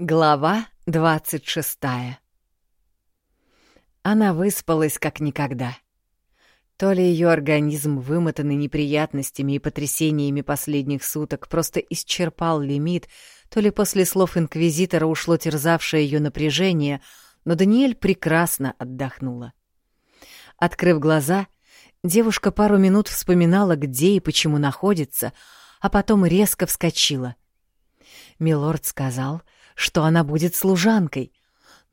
Глава двадцать шестая Она выспалась как никогда. То ли ее организм, вымотанный неприятностями и потрясениями последних суток, просто исчерпал лимит, то ли после слов инквизитора ушло терзавшее ее напряжение, но Даниэль прекрасно отдохнула. Открыв глаза, девушка пару минут вспоминала, где и почему находится, а потом резко вскочила. Милорд сказал, что она будет служанкой,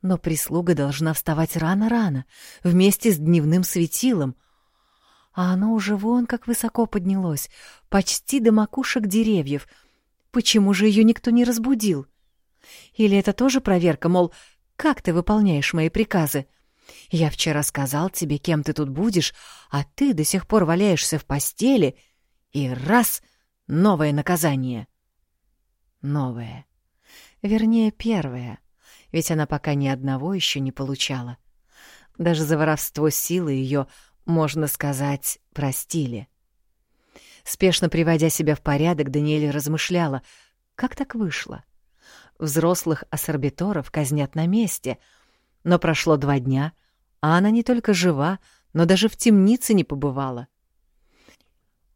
но прислуга должна вставать рано-рано, вместе с дневным светилом, а оно уже вон как высоко поднялось, почти до макушек деревьев. Почему же ее никто не разбудил? Или это тоже проверка, мол, как ты выполняешь мои приказы? Я вчера сказал тебе, кем ты тут будешь, а ты до сих пор валяешься в постели, и раз — новое наказание. Новое. Вернее, первое, ведь она пока ни одного еще не получала. Даже за воровство силы ее можно сказать, простили. Спешно приводя себя в порядок, Даниэль размышляла, как так вышло. Взрослых ассорбиторов казнят на месте, но прошло два дня, а она не только жива, но даже в темнице не побывала.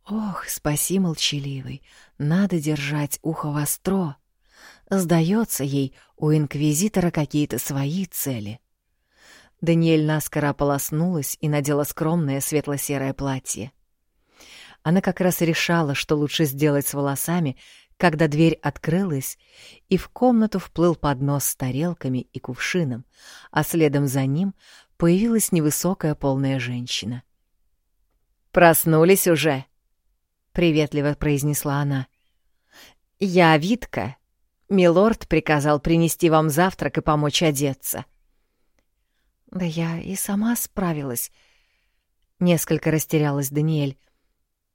Ох, спаси молчаливый, надо держать ухо востро. Сдается ей, у инквизитора какие-то свои цели. Даниэль наскоро ополоснулась и надела скромное светло-серое платье. Она как раз решала, что лучше сделать с волосами, когда дверь открылась, и в комнату вплыл поднос с тарелками и кувшином, а следом за ним появилась невысокая полная женщина. «Проснулись уже?» — приветливо произнесла она. «Я Витка. Милорд приказал принести вам завтрак и помочь одеться». Да я и сама справилась. Несколько растерялась Даниэль.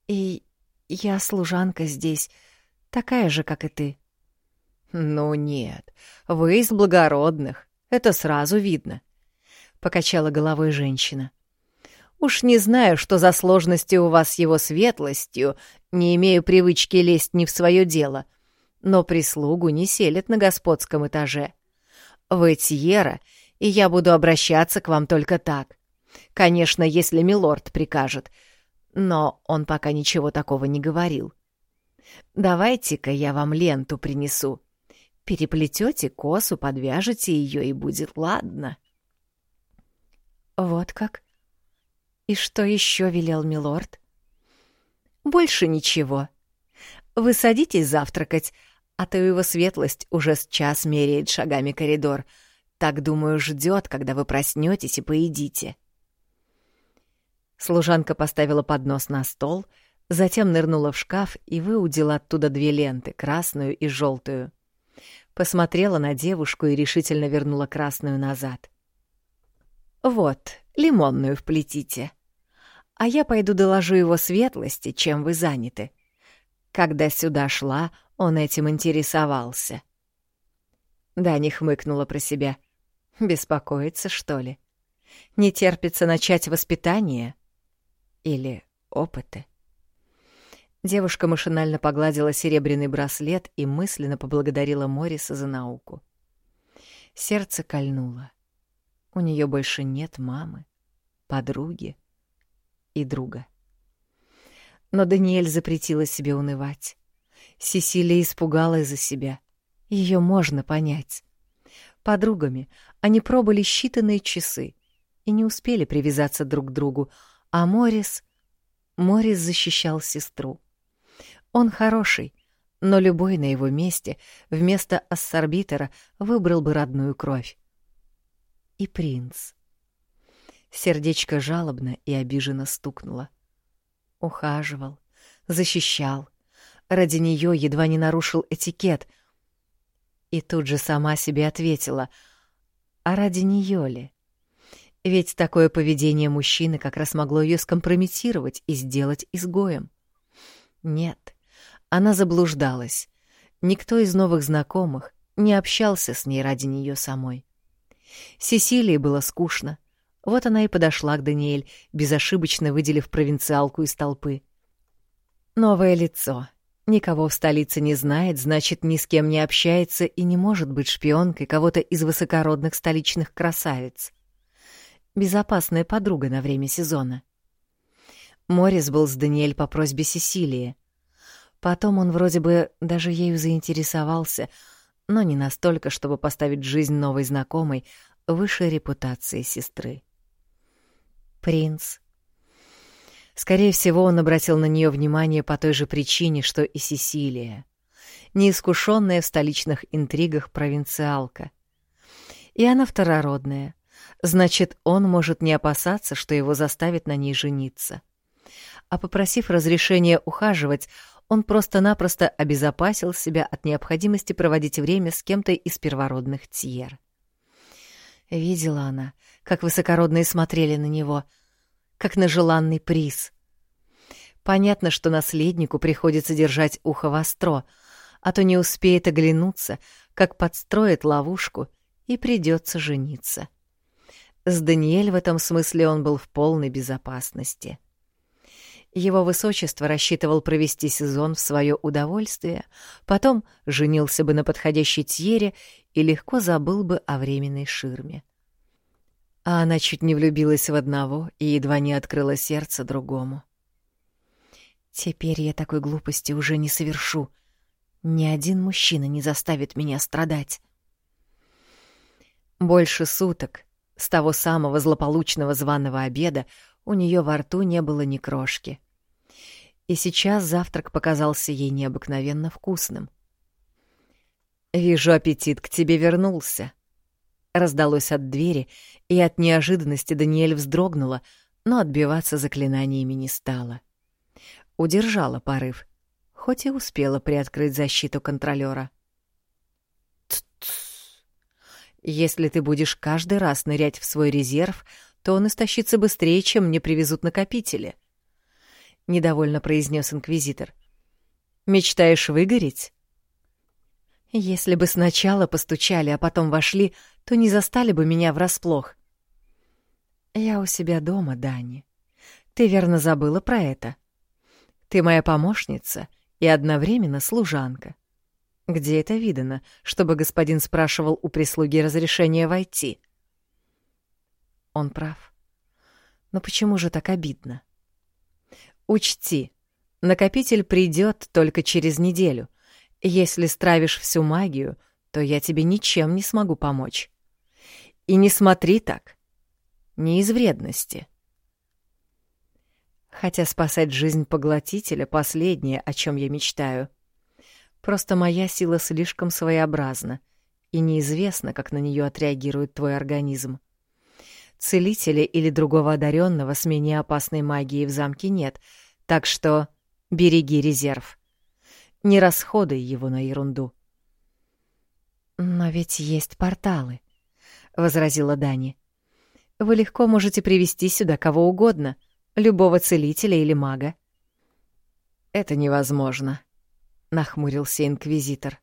И я служанка здесь, такая же, как и ты. Ну нет, вы из благородных, это сразу видно. Покачала головой женщина. Уж не знаю, что за сложности у вас с его светлостью, не имею привычки лезть не в свое дело, но прислугу не селят на господском этаже. Вы Тьера — и я буду обращаться к вам только так. Конечно, если милорд прикажет, но он пока ничего такого не говорил. Давайте-ка я вам ленту принесу. Переплетете косу, подвяжете ее, и будет ладно. Вот как? И что еще велел милорд? Больше ничего. Вы садитесь завтракать, а то его светлость уже с час меряет шагами коридор — так, думаю, ждет, когда вы проснетесь и поедите. Служанка поставила поднос на стол, затем нырнула в шкаф и выудила оттуда две ленты, красную и желтую. Посмотрела на девушку и решительно вернула красную назад. «Вот, лимонную вплетите. А я пойду доложу его светлости, чем вы заняты. Когда сюда шла, он этим интересовался». Дани хмыкнула про себя — Беспокоится, что ли? Не терпится начать воспитание? Или опыты? Девушка машинально погладила серебряный браслет и мысленно поблагодарила Мориса за науку. Сердце кольнуло. У нее больше нет мамы, подруги и друга. Но Даниэль запретила себе унывать. Сесилия испугалась за себя. Ее можно понять. Подругами они пробыли считанные часы и не успели привязаться друг к другу, а Морис... Морис защищал сестру. Он хороший, но любой на его месте вместо ассорбитера выбрал бы родную кровь. И принц. Сердечко жалобно и обиженно стукнуло. Ухаживал, защищал. Ради нее едва не нарушил этикет — и тут же сама себе ответила, а ради нее ли? Ведь такое поведение мужчины как раз могло ее скомпрометировать и сделать изгоем. Нет, она заблуждалась. Никто из новых знакомых не общался с ней ради нее самой. Сесилии было скучно. Вот она и подошла к Даниэль, безошибочно выделив провинциалку из толпы. Новое лицо, Никого в столице не знает, значит, ни с кем не общается и не может быть шпионкой кого-то из высокородных столичных красавиц. Безопасная подруга на время сезона. Морис был с Даниэль по просьбе Сесилии. Потом он вроде бы даже ею заинтересовался, но не настолько, чтобы поставить жизнь новой знакомой выше репутации сестры. Принц. Скорее всего, он обратил на нее внимание по той же причине, что и Сесилия. Неискушенная в столичных интригах провинциалка. И она второродная. Значит, он может не опасаться, что его заставит на ней жениться. А попросив разрешения ухаживать, он просто-напросто обезопасил себя от необходимости проводить время с кем-то из первородных Тьер. Видела она, как высокородные смотрели на него, как на желанный приз. Понятно, что наследнику приходится держать ухо востро, а то не успеет оглянуться, как подстроит ловушку, и придется жениться. С Даниэль в этом смысле он был в полной безопасности. Его высочество рассчитывал провести сезон в свое удовольствие, потом женился бы на подходящей Тьере и легко забыл бы о временной ширме. А она чуть не влюбилась в одного и едва не открыла сердце другому. «Теперь я такой глупости уже не совершу. Ни один мужчина не заставит меня страдать». Больше суток, с того самого злополучного званого обеда, у нее во рту не было ни крошки. И сейчас завтрак показался ей необыкновенно вкусным. «Вижу, аппетит к тебе вернулся», Раздалось от двери, и от неожиданности Даниэль вздрогнула, но отбиваться заклинаниями не стала. Удержала порыв, хоть и успела приоткрыть защиту контролёра. Если ты будешь каждый раз нырять в свой резерв, то он истощится быстрее, чем мне привезут накопители. Недовольно произнес инквизитор. Мечтаешь выгореть? Если бы сначала постучали, а потом вошли, то не застали бы меня врасплох. Я у себя дома, Дани. Ты верно забыла про это? Ты моя помощница и одновременно служанка. Где это видано, чтобы господин спрашивал у прислуги разрешения войти? Он прав. Но почему же так обидно? Учти, накопитель придет только через неделю. Если стравишь всю магию — то я тебе ничем не смогу помочь. И не смотри так. Не из вредности. Хотя спасать жизнь поглотителя — последнее, о чем я мечтаю. Просто моя сила слишком своеобразна, и неизвестно, как на нее отреагирует твой организм. Целителя или другого одаренного с менее опасной магией в замке нет, так что береги резерв. Не расходуй его на ерунду. «Но ведь есть порталы», — возразила Дани. «Вы легко можете привести сюда кого угодно, любого целителя или мага». «Это невозможно», — нахмурился инквизитор.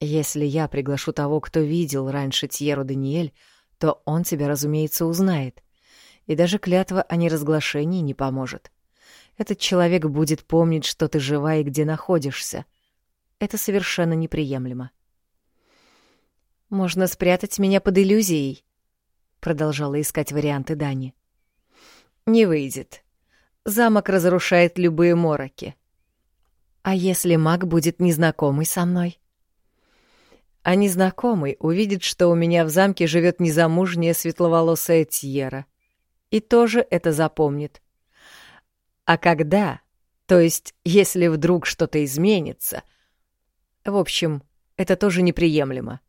«Если я приглашу того, кто видел раньше Тьеру Даниэль, то он тебя, разумеется, узнает, и даже клятва о неразглашении не поможет. Этот человек будет помнить, что ты жива и где находишься. Это совершенно неприемлемо. Можно спрятать меня под иллюзией, продолжала искать варианты Дани. Не выйдет. Замок разрушает любые мороки. А если маг будет незнакомый со мной? А незнакомый увидит, что у меня в замке живет незамужняя светловолосая Тьера. И тоже это запомнит. А когда, то есть если вдруг что-то изменится... В общем, это тоже неприемлемо.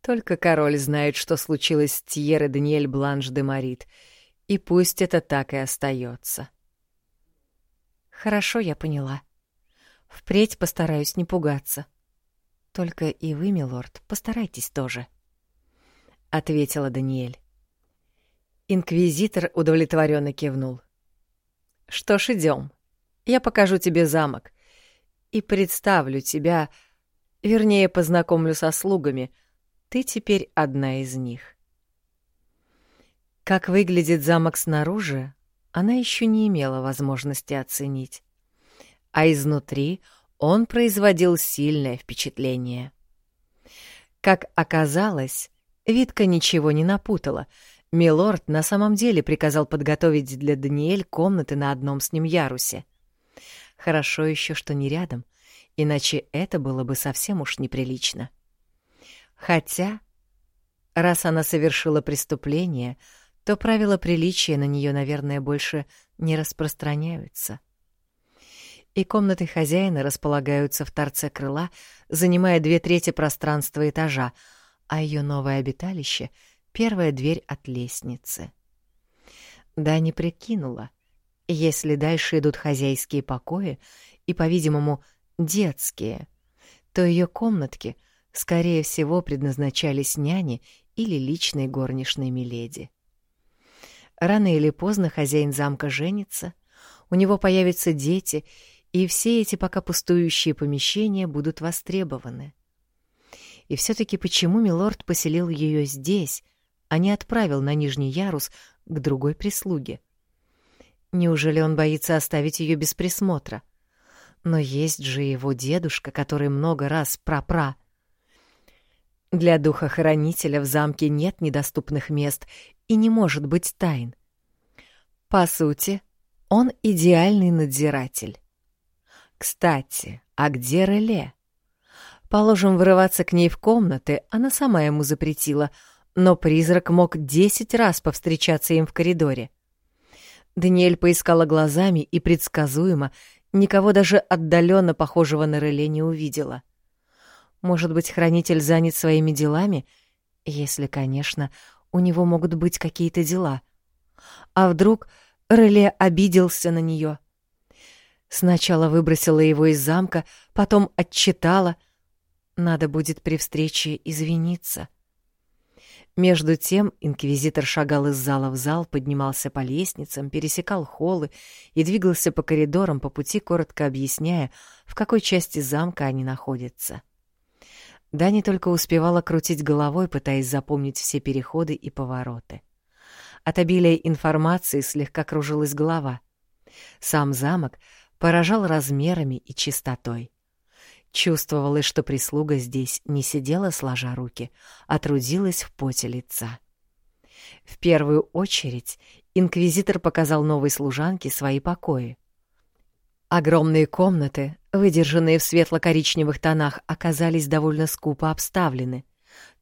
Только король знает, что случилось с Тьерой Даниэль Бланш де Марит, и пусть это так и остается. Хорошо, я поняла. Впредь постараюсь не пугаться. Только и вы, милорд, постарайтесь тоже, — ответила Даниэль. Инквизитор удовлетворенно кивнул. Что ж, идем. Я покажу тебе замок и представлю тебя, вернее, познакомлю со слугами — ты теперь одна из них. Как выглядит замок снаружи, она еще не имела возможности оценить. а изнутри он производил сильное впечатление. Как оказалось, Витка ничего не напутала. Милорд на самом деле приказал подготовить для Даниэль комнаты на одном с ним ярусе. Хорошо еще, что не рядом, иначе это было бы совсем уж неприлично. Хотя, раз она совершила преступление, то правила приличия на нее, наверное, больше не распространяются. И комнаты хозяина располагаются в торце крыла, занимая две трети пространства этажа, а ее новое обиталище — первая дверь от лестницы. Да, не прикинула. Если дальше идут хозяйские покои и, по-видимому, детские, то ее комнатки, скорее всего, предназначались няне или личной горничной Миледи. Рано или поздно хозяин замка женится, у него появятся дети, и все эти пока пустующие помещения будут востребованы. И все таки почему милорд поселил ее здесь, а не отправил на нижний ярус к другой прислуге? Неужели он боится оставить ее без присмотра? Но есть же его дедушка, который много раз пра-пра для духа-хранителя в замке нет недоступных мест и не может быть тайн. По сути, он идеальный надзиратель. Кстати, а где Реле? Положим, вырываться к ней в комнаты она сама ему запретила, но призрак мог десять раз повстречаться им в коридоре. Даниэль поискала глазами и предсказуемо никого даже отдаленно похожего на Реле не увидела — может быть, хранитель занят своими делами? Если, конечно, у него могут быть какие-то дела. А вдруг Реле обиделся на нее? Сначала выбросила его из замка, потом отчитала. Надо будет при встрече извиниться. Между тем инквизитор шагал из зала в зал, поднимался по лестницам, пересекал холлы и двигался по коридорам по пути, коротко объясняя, в какой части замка они находятся. Дани только успевала крутить головой, пытаясь запомнить все переходы и повороты. От обилия информации слегка кружилась голова. Сам замок поражал размерами и чистотой. Чувствовалось, что прислуга здесь не сидела сложа руки, а трудилась в поте лица. В первую очередь инквизитор показал новой служанке свои покои. Огромные комнаты, выдержанные в светло-коричневых тонах, оказались довольно скупо обставлены,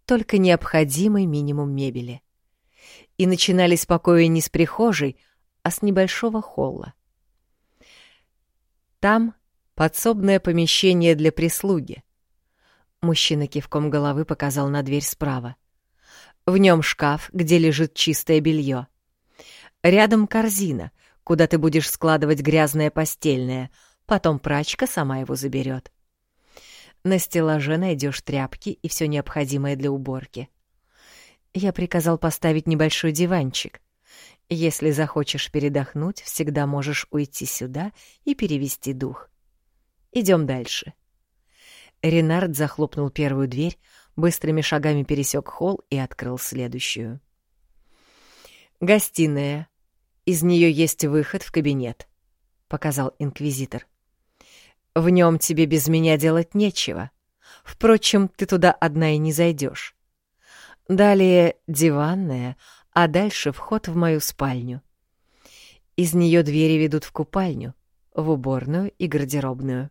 только необходимый минимум мебели. И начинались покои не с прихожей, а с небольшого холла. Там подсобное помещение для прислуги. Мужчина кивком головы показал на дверь справа. В нем шкаф, где лежит чистое белье. Рядом корзина, куда ты будешь складывать грязное постельное, потом прачка сама его заберет. На стеллаже найдешь тряпки и все необходимое для уборки. Я приказал поставить небольшой диванчик. Если захочешь передохнуть, всегда можешь уйти сюда и перевести дух. Идем дальше. Ренард захлопнул первую дверь, быстрыми шагами пересек холл и открыл следующую. Гостиная, из нее есть выход в кабинет, показал инквизитор. В нем тебе без меня делать нечего. Впрочем, ты туда одна и не зайдешь. Далее диванная, а дальше вход в мою спальню. Из нее двери ведут в купальню, в уборную и гардеробную.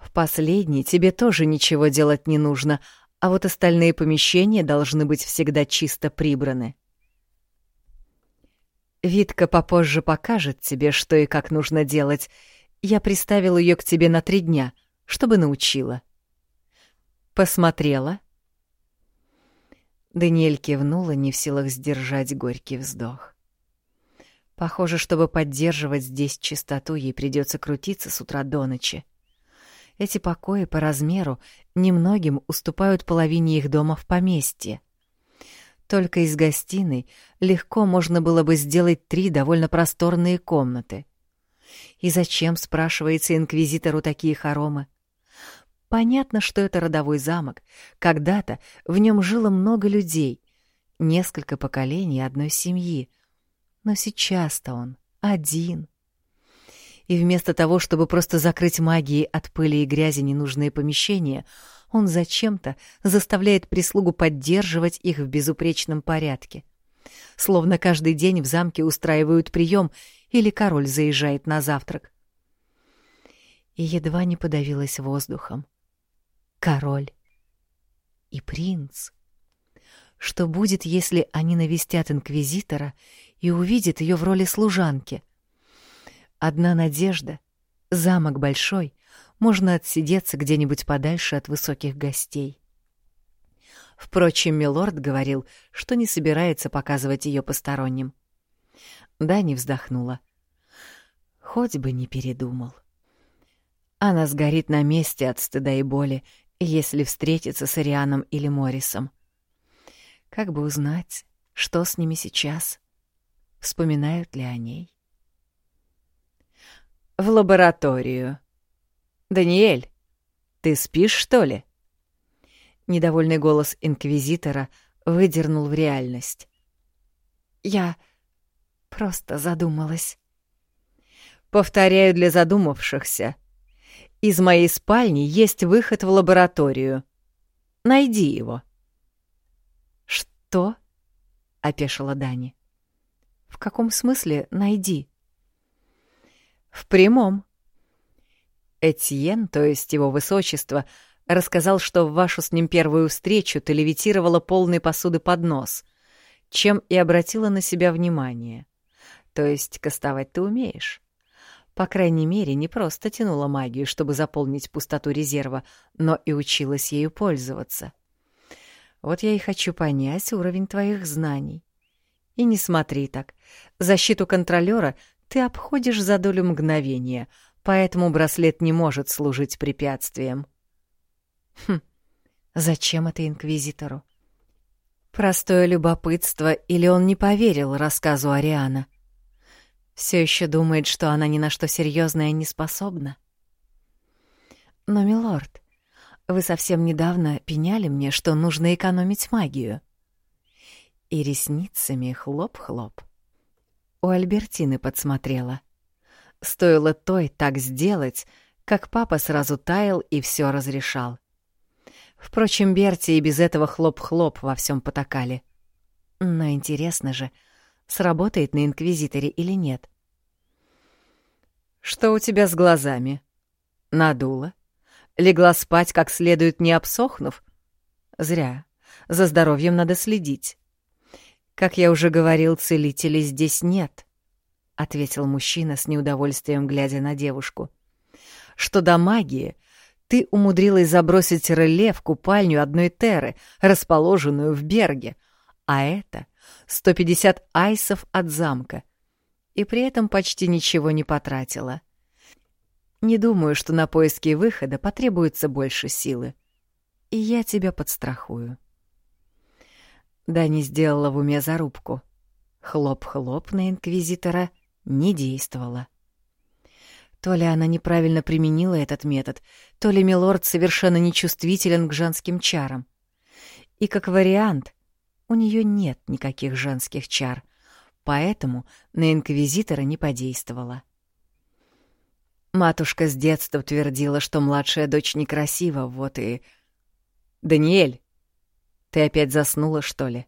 В последней тебе тоже ничего делать не нужно, а вот остальные помещения должны быть всегда чисто прибраны. Витка попозже покажет тебе, что и как нужно делать. Я приставил ее к тебе на три дня, чтобы научила. Посмотрела? Даниэль кивнула, не в силах сдержать горький вздох. Похоже, чтобы поддерживать здесь чистоту, ей придется крутиться с утра до ночи. Эти покои по размеру немногим уступают половине их дома в поместье. Только из гостиной легко можно было бы сделать три довольно просторные комнаты. И зачем, спрашивается инквизитору, такие хоромы? Понятно, что это родовой замок. Когда-то в нем жило много людей, несколько поколений одной семьи. Но сейчас-то он один. И вместо того, чтобы просто закрыть магией от пыли и грязи ненужные помещения, он зачем-то заставляет прислугу поддерживать их в безупречном порядке. Словно каждый день в замке устраивают прием или король заезжает на завтрак. И едва не подавилась воздухом. Король и принц. Что будет, если они навестят инквизитора и увидят ее в роли служанки? Одна надежда — замок большой, можно отсидеться где-нибудь подальше от высоких гостей. Впрочем, милорд говорил, что не собирается показывать ее посторонним. Дани вздохнула. Хоть бы не передумал. Она сгорит на месте от стыда и боли, если встретится с Арианом или Моррисом. Как бы узнать, что с ними сейчас? Вспоминают ли о ней? «В лабораторию», «Даниэль, ты спишь, что ли?» Недовольный голос инквизитора выдернул в реальность. «Я просто задумалась». «Повторяю для задумавшихся. Из моей спальни есть выход в лабораторию. Найди его». «Что?» — опешила Дани. «В каком смысле «найди»?» «В прямом. Этьен, то есть его высочество, рассказал, что в вашу с ним первую встречу ты левитировала полной посуды под нос, чем и обратила на себя внимание. То есть кастовать ты умеешь. По крайней мере, не просто тянула магию, чтобы заполнить пустоту резерва, но и училась ею пользоваться. Вот я и хочу понять уровень твоих знаний. И не смотри так. Защиту контролера ты обходишь за долю мгновения — поэтому браслет не может служить препятствием. Хм, зачем это инквизитору? Простое любопытство, или он не поверил рассказу Ариана? Все еще думает, что она ни на что серьезное не способна? Но, милорд, вы совсем недавно пеняли мне, что нужно экономить магию. И ресницами хлоп-хлоп. У Альбертины подсмотрела. Стоило той так сделать, как папа сразу таял и все разрешал. Впрочем, Берти и без этого хлоп-хлоп во всем потакали. Но интересно же, сработает на Инквизиторе или нет. «Что у тебя с глазами? Надула? Легла спать как следует, не обсохнув? Зря. За здоровьем надо следить. Как я уже говорил, целителей здесь нет ответил мужчина с неудовольствием, глядя на девушку. Что до магии, ты умудрилась забросить реле в купальню одной теры, расположенную в Берге, а это 150 айсов от замка, и при этом почти ничего не потратила. Не думаю, что на поиски выхода потребуется больше силы. И я тебя подстрахую. Дани сделала в уме зарубку. Хлоп-хлоп на инквизитора не действовала. То ли она неправильно применила этот метод, то ли милорд совершенно нечувствителен к женским чарам. И как вариант, у нее нет никаких женских чар, поэтому на инквизитора не подействовала. Матушка с детства твердила, что младшая дочь некрасива, вот и... «Даниэль, ты опять заснула, что ли?»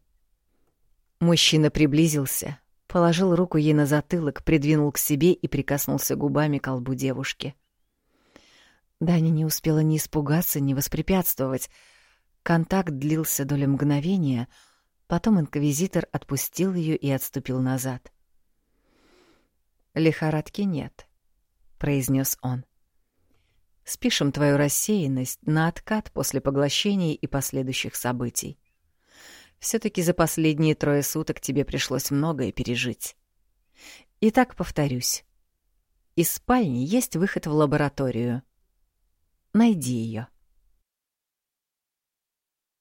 Мужчина приблизился, Положил руку ей на затылок, придвинул к себе и прикоснулся губами к колбу девушки. Даня не успела ни испугаться, ни воспрепятствовать. Контакт длился доли мгновения, потом инквизитор отпустил ее и отступил назад. «Лихорадки нет», — произнес он. «Спишем твою рассеянность на откат после поглощения и последующих событий все таки за последние трое суток тебе пришлось многое пережить. Итак, повторюсь. Из спальни есть выход в лабораторию. Найди ее.